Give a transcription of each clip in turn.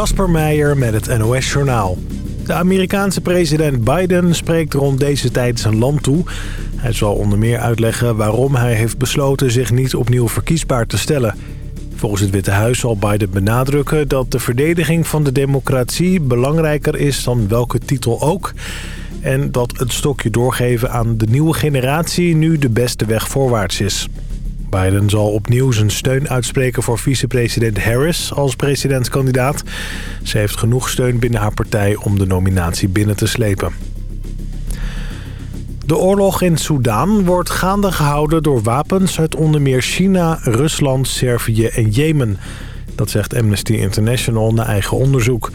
Kasper Meijer met het NOS-journaal. De Amerikaanse president Biden spreekt rond deze tijd zijn land toe. Hij zal onder meer uitleggen waarom hij heeft besloten zich niet opnieuw verkiesbaar te stellen. Volgens het Witte Huis zal Biden benadrukken dat de verdediging van de democratie belangrijker is dan welke titel ook. En dat het stokje doorgeven aan de nieuwe generatie nu de beste weg voorwaarts is. Biden zal opnieuw zijn steun uitspreken voor vicepresident Harris als presidentskandidaat. Ze heeft genoeg steun binnen haar partij om de nominatie binnen te slepen. De oorlog in Soedan wordt gaande gehouden door wapens uit onder meer China, Rusland, Servië en Jemen. Dat zegt Amnesty International na eigen onderzoek.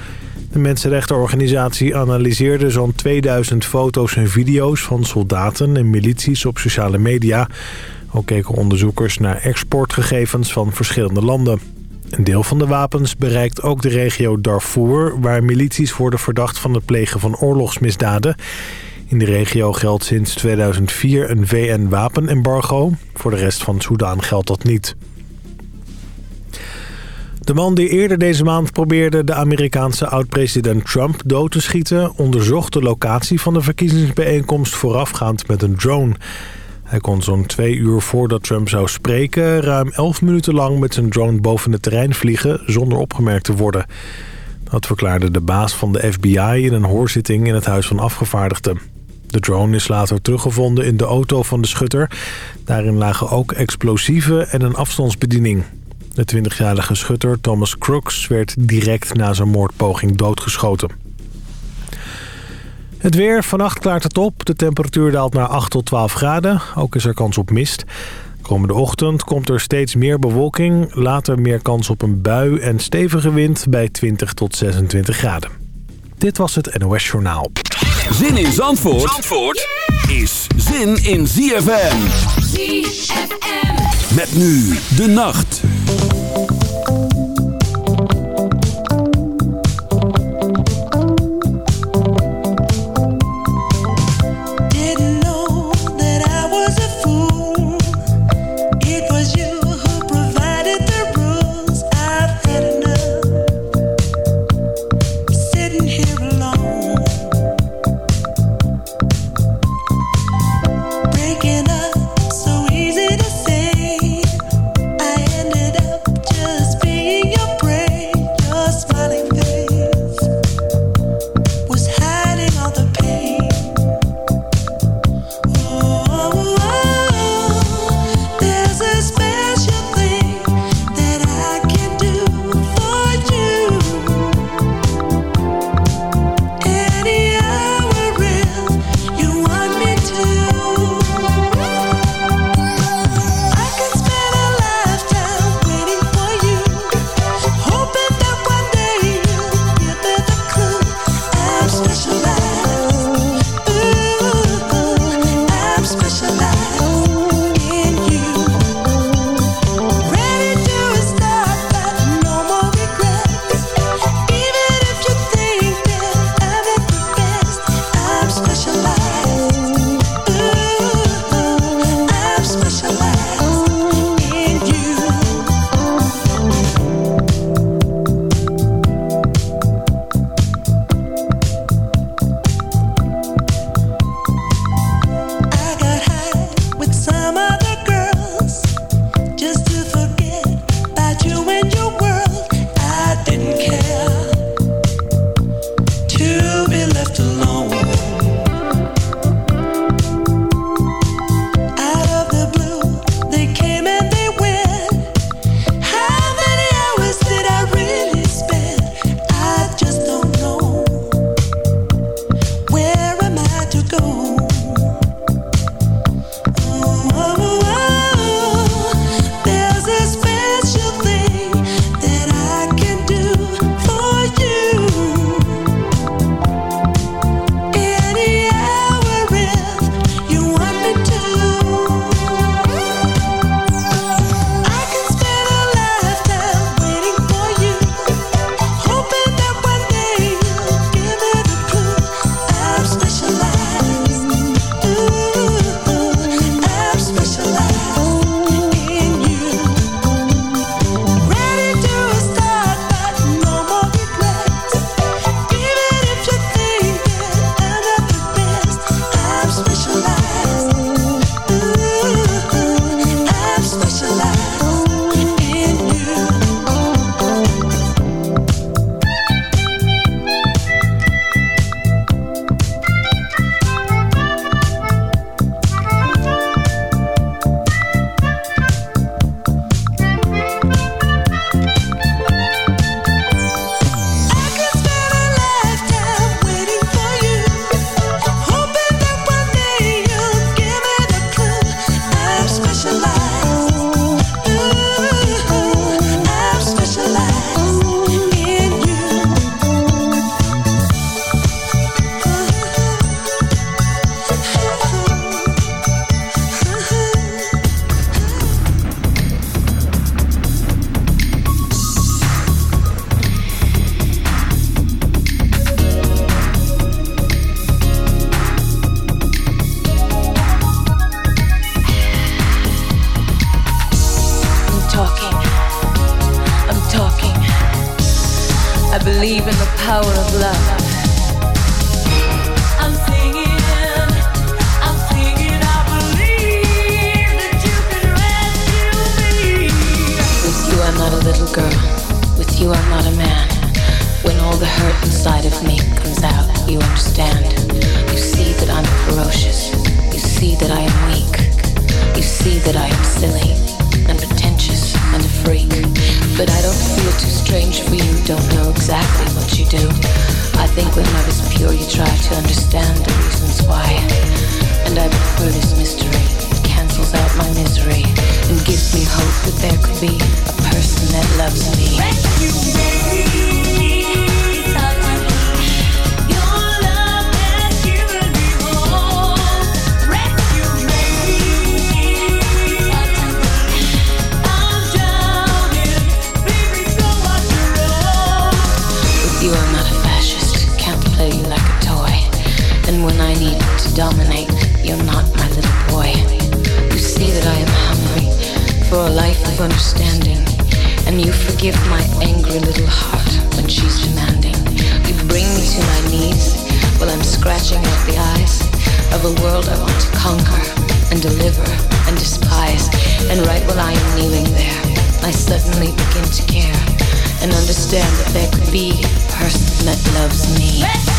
De mensenrechtenorganisatie analyseerde zo'n 2000 foto's en video's van soldaten en milities op sociale media. Ook keken onderzoekers naar exportgegevens van verschillende landen. Een deel van de wapens bereikt ook de regio Darfur... waar milities worden verdacht van het plegen van oorlogsmisdaden. In de regio geldt sinds 2004 een VN-wapenembargo. Voor de rest van Soedan geldt dat niet. De man die eerder deze maand probeerde de Amerikaanse oud-president Trump dood te schieten... onderzocht de locatie van de verkiezingsbijeenkomst voorafgaand met een drone... Hij kon zo'n twee uur voordat Trump zou spreken... ruim elf minuten lang met zijn drone boven het terrein vliegen... zonder opgemerkt te worden. Dat verklaarde de baas van de FBI in een hoorzitting in het Huis van Afgevaardigden. De drone is later teruggevonden in de auto van de schutter. Daarin lagen ook explosieven en een afstandsbediening. De 20-jarige schutter Thomas Crooks werd direct na zijn moordpoging doodgeschoten. Het weer, vannacht klaart het op. De temperatuur daalt naar 8 tot 12 graden. Ook is er kans op mist. Komende ochtend komt er steeds meer bewolking. Later meer kans op een bui en stevige wind bij 20 tot 26 graden. Dit was het NOS Journaal. Zin in Zandvoort, Zandvoort is zin in ZFM. ZFM. Met nu de nacht. understand that there could be a person that loves me.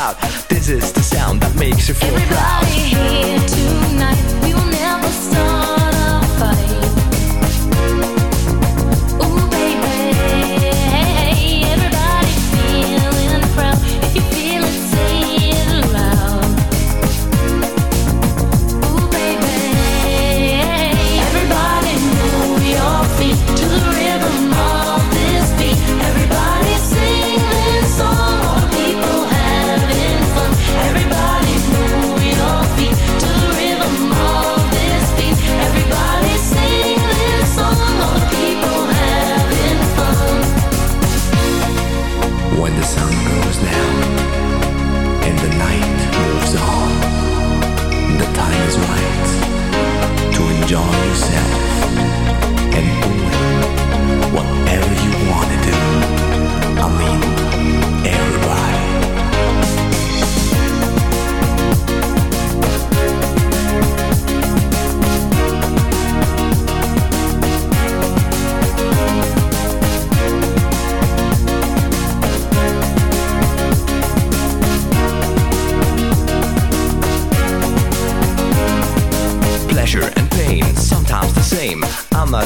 out. This is the sound that makes you feel Everybody proud.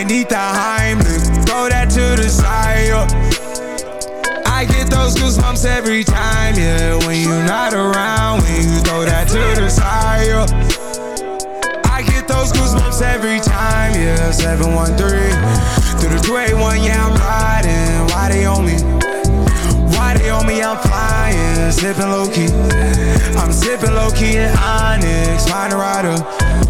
I need the Heimlich, throw that to the side. I get those goosebumps every time, yeah. When you're not around, when you throw that to the side. I get those goosebumps every time, yeah. 713 through the 281, yeah, I'm riding. Why they on me? Why they on me? I'm flying, sipping low key. I'm sipping low key in Onyx, find a rider.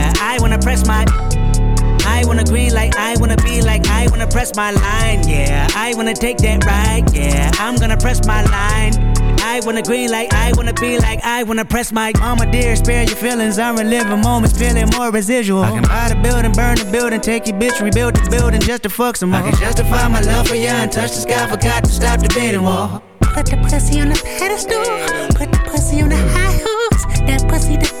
Press my line, yeah. I wanna take that ride, yeah. I'm gonna press my line. I wanna green like I wanna be like I wanna press my mama dear spare your feelings I'm reliving moments feeling more residual I can buy the building burn the building take your bitch rebuild the building just to fuck some more I can justify my love for you and touch the sky forgot to stop the beating wall Put the pussy on the pedestal Put the pussy on the high horse That pussy to That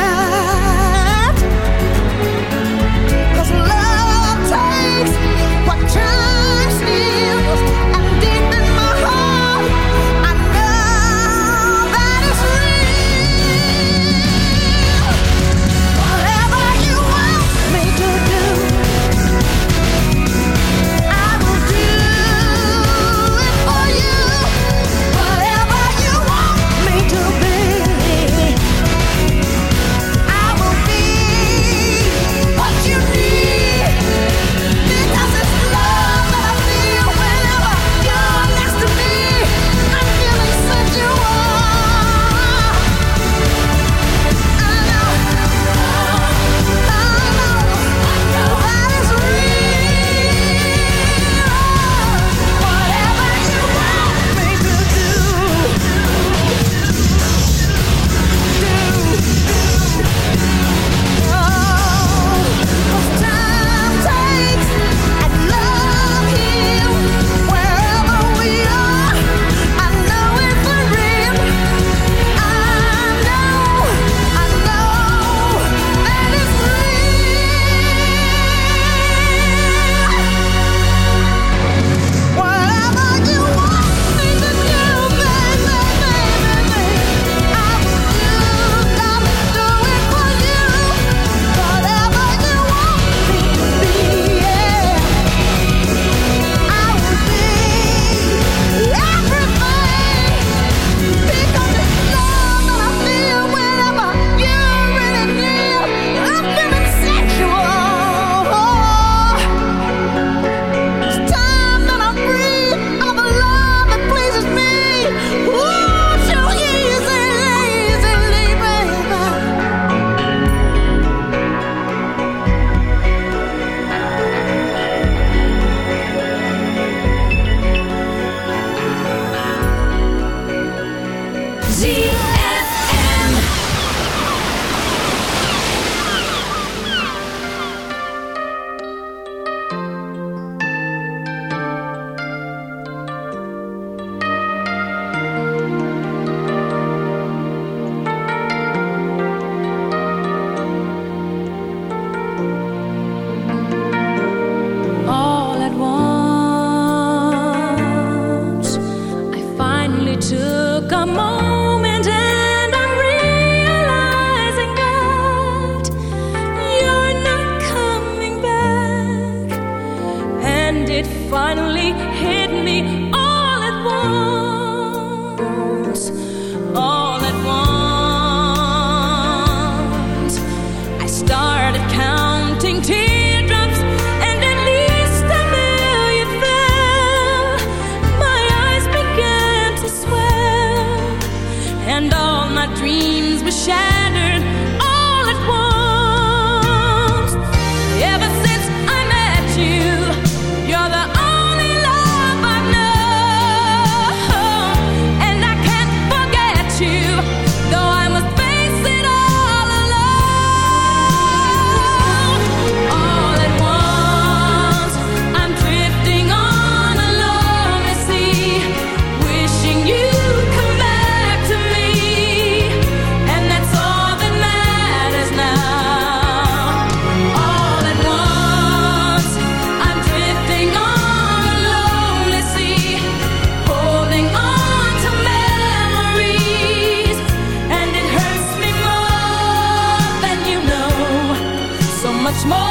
small